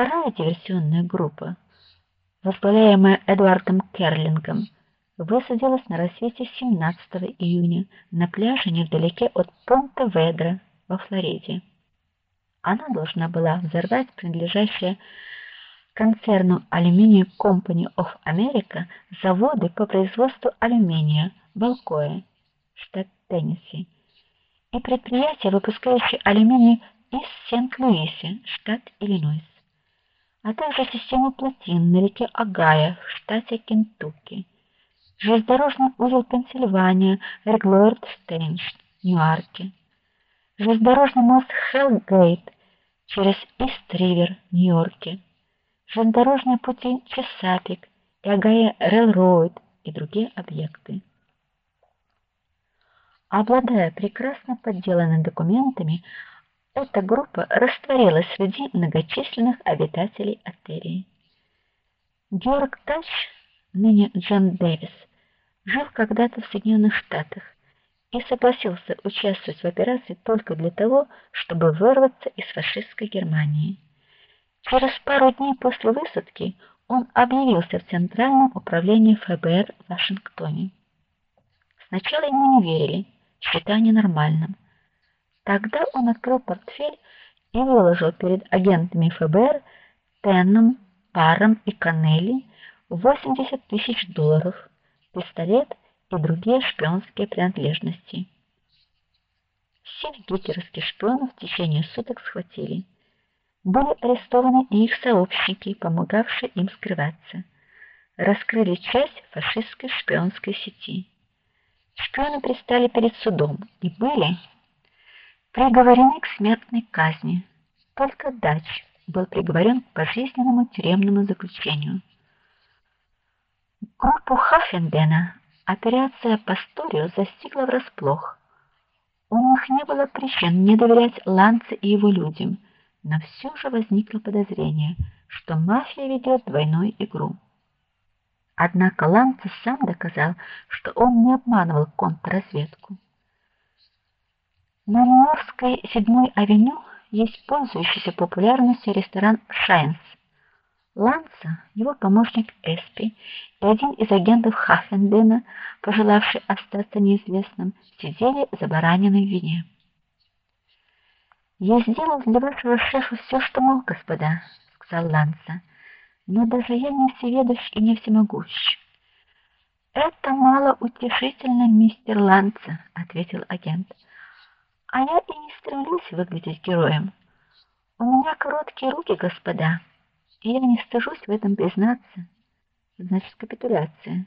Вторая диверсионная группа, возглавляемая Эдвардом Керлингом, высадилась на рассвете 17 июня на пляже невдалеке от Понте-Ведра во Флориде. Она должна была взорвать принадлежащие концерну Aluminium Company of America заводы по производству алюминия в Алкое, штат Теннесси, и предприятия, выпускающие алюминий из Сент-Луисе, штат Иллинойс, а также систему плотин на реке Огайо в штате Кентукки. Железнодорожный узел Пенсильвания, Реглорд Стейнш, Ньюарке, железнодорожный мост Хеллгейт через Ист-Ривер, Нью-Йорке, железнодорожные пути Чесапик и Агая Рейлроуд и другие объекты. Обладая прекрасно подделанными документами, эта группа растворилась среди многочисленных обитателей артерии. Георг Тач, ныне Джон Дэвис, жил когда-то в Соединенных Штатах и согласился участвовать в операции только для того, чтобы вырваться из фашистской Германии. Через пару дней после высадки он объявился в Центральном управлении ФБР в Вашингтоне. Сначала ему не верили, считая ненормальным. Тогда он открыл портфель и выложил перед агентами ФБР Тенном, Паром и Каннелли 80 тысяч долларов пистолет и другие шпионские принадлежности. Всех гитлеровских шпионов в течение суток схватили. Были арестованы и их сообщники, помогавшие им скрываться. Раскрыли часть фашистской шпионской сети. Шпионы предстали перед судом и были приговорены к смертной казни. Только Дач был приговорен к пожизненному тюремному заключению. Группу Хафендена операция Пасторио застигла врасплох. У них не было причин не доверять Ланце и его людям, но все же возникло подозрение, что мафия ведет двойную игру. Однако Ланце сам доказал, что он не обманывал контрразведку. На Нью-Йоркской 7-й авеню есть пользующийся популярностью ресторан Шайнс. Ланса, его помощник Эспи и один из агентов Хаффендена, пожелавший остаться неизвестным, сидели за бараниной в вине. "Я сделал для вашего шефа все, что мог, господа", сказал Ланса. "Но даже я не всеведущ и не всемогущ". "Это мало утешительно, мистер Ланса", ответил агент. "А я и не стремлюсь выглядеть героем. У меня короткие руки, господа" и я не стыжусь в этом признаться. Значит, капитуляция.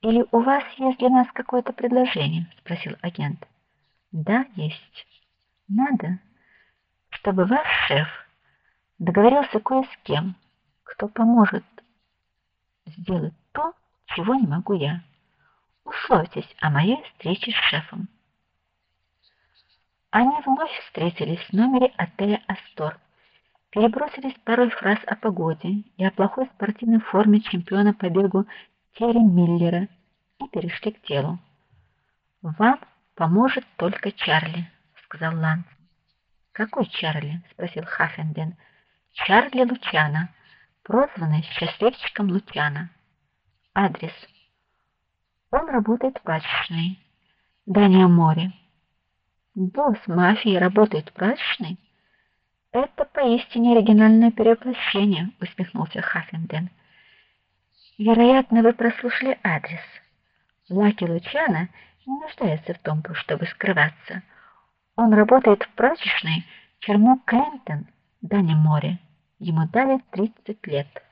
Или у вас есть для нас какое-то предложение, спросил агент. Да, есть. Надо, чтобы ваш шеф договорился кое с кем, кто поможет сделать то, чего не могу я. Условьтесь о моей встрече с шефом. Они вновь встретились в номере отеля Астор перебросились парой фраз о погоде и о плохой спортивной форме чемпиона по бегу Терри Миллера и перешли к делу. Вам поможет только Чарли, сказал Ланс. Какой Чарли? спросил Хаффенден. Чарли Лучана, прозванный счастливчиком Лучана. Адрес. Он работает в прачечной. Дальнее море. Босс мафии работает в прачечной? Это поистине оригинальное перевоплощение, усмехнулся Хаффенден. Вероятно, вы прослушали адрес. Лаки Лучана не нуждается в том, чтобы скрываться. Он работает в прачечной Чермок Клинтон, Дани море. Ему дали 30 лет.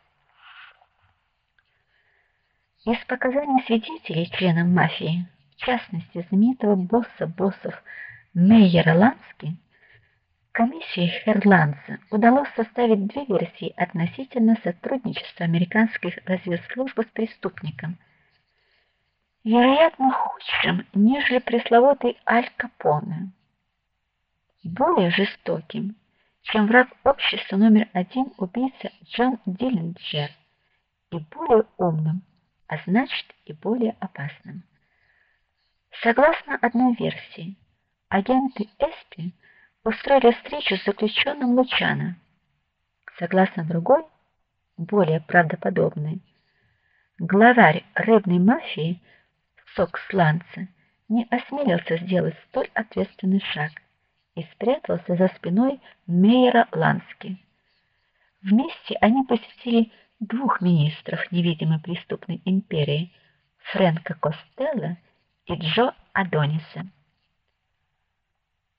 Из показаний свидетелей членов мафии, в частности знаменитого босса боссов Мейера Лански, Комиссии Херландса удалось составить две версии относительно сотрудничества американских разведслужб с преступником. Вероятно, худшим, нежели пресловутый Аль Капоне. Более жестоким, чем враг общества номер один убийца Джон Диллинджер, и более умным, а значит, и более опасным. Согласно одной версии, агенты Эспи устроили встречу с заключенным Лучано. Согласно другой, более правдоподобной, главарь рыбной мафии Соксланца не осмелился сделать столь ответственный шаг и спрятался за спиной Мейера Лански. Вместе они посетили двух министров невидимой преступной империи Фрэнка Костелло и Джо Адониса.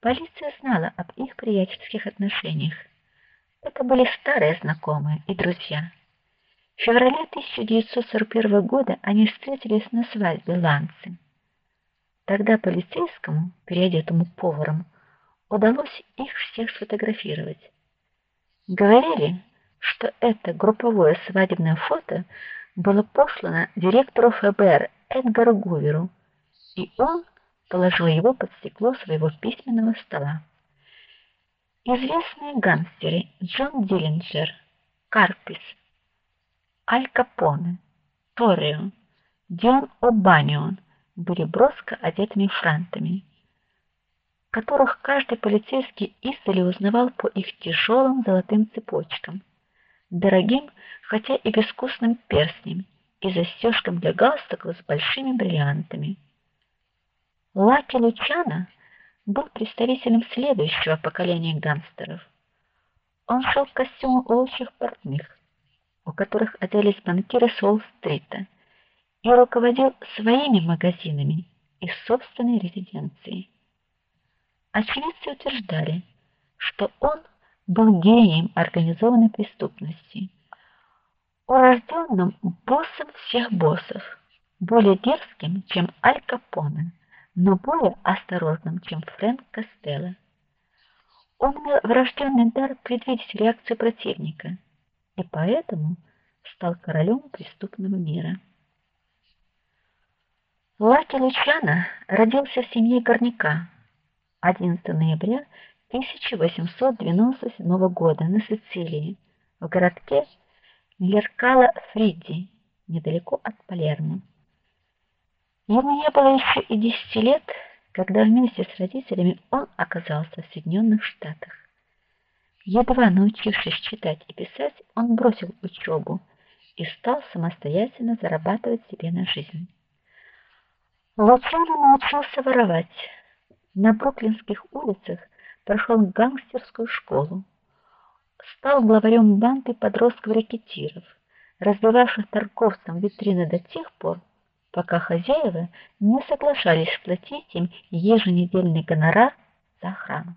Полиция знала об их приятельских отношениях. Это были старые знакомые и друзья. В феврале 1941 года они встретились на свадьбе Ланцы. Тогда полицейскому, переодетому поваром, удалось их всех сфотографировать. Говорили, что это групповое свадебное фото было послано директору ФБР Эдгару Гуверу, и он положил его под стекло своего письменного стола. Известные гангстеры Джон Диллинджер, Карпис, Аль Капоне, Торио, Дион О'Банион были броско одетыми франтами, которых каждый полицейский издали узнавал по их тяжелым золотым цепочкам, дорогим, хотя и безвкусным перстням и застежкам для галстуков с большими бриллиантами. Лаки Лучана был представителем следующего поколения гангстеров. Он шел в костюмах лучших портных, у которых оделись банкиры с Уолл-стрита, и руководил своими магазинами из собственной резиденции. Очевидцы утверждали, что он был гением организованной преступности, урожденным боссом всех боссов, более дерзким, чем Аль Капоне но более осторожным, чем Фрэнк Костелло. Он имел врожденный дар предвидеть реакцию противника и поэтому стал королем преступного мира. Лаки Лучано родился в семье горняка 11 ноября 1897 года на Сицилии, в городке Леркала Фриди, недалеко от Палермо. Ему не было еще и десяти лет, когда вместе с родителями он оказался в Соединенных Штатах. Едва научившись читать и писать, он бросил учебу и стал самостоятельно зарабатывать себе на жизнь. Лучано научился воровать. На бруклинских улицах прошел гангстерскую школу. Стал главарем банды подростков-рекетиров, разбивавших торговцам витрины до тех пор, пока хозяева не соглашались платить им еженедельный гонорар за охрану.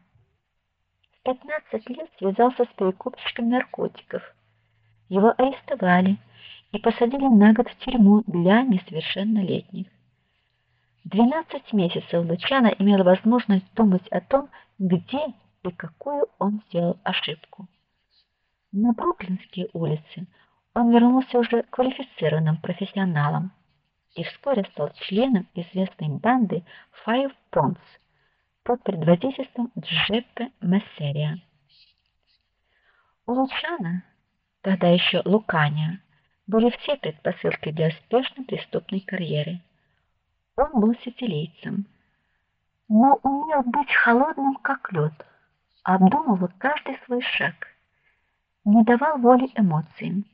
В 15 лет связался с перекупщиком наркотиков. Его арестовали и посадили на год в тюрьму для несовершеннолетних. 12 месяцев Лучано имел возможность думать о том, где и какую он сделал ошибку. На Бруклинские улицы он вернулся уже квалифицированным профессионалом и вскоре стал членом известной банды Five Ponds под предводительством Джеппе Мессерия. У Лучана, тогда еще Лукания, были все предпосылки для успешной преступной карьеры. Он был сицилийцем, но умел быть холодным как лед, обдумывал каждый свой шаг, не давал воли эмоциям.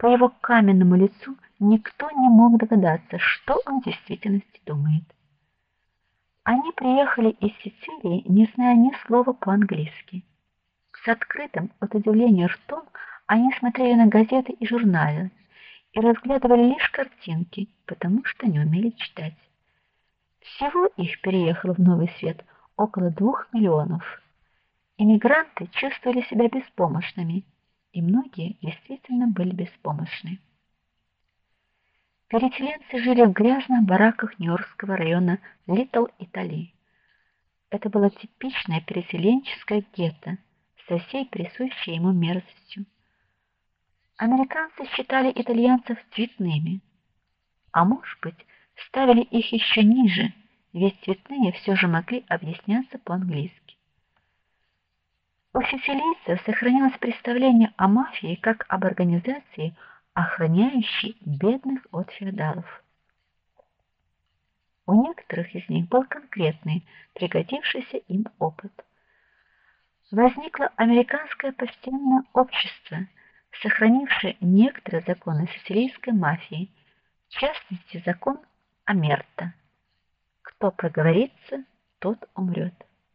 По его каменному лицу никто не мог догадаться, что он в действительности думает. Они приехали из Сицилии, не зная ни слова по-английски. С открытым от удивления ртом они смотрели на газеты и журналы и разглядывали лишь картинки, потому что не умели читать. Всего их переехало в Новый Свет около двух миллионов. Иммигранты чувствовали себя беспомощными, и многие действительно были беспомощны. Переселенцы жили в грязных бараках Нью-Йоркского района Литл Итали. Это было типичное переселенческое гетто со всей присущей ему мерзостью. Американцы считали итальянцев цветными, а может быть, ставили их еще ниже, ведь цветные все же могли объясняться по-английски. У сицилийцев сохранилось представление о мафии как об организации, охраняющий бедных от феодалов. У некоторых из них был конкретный, пригодившийся им опыт. возникло американское постельное общество, сохранившее некоторые законы сицилийской мафии, в частности, закон Амерта. Кто проговорится, тот умрет.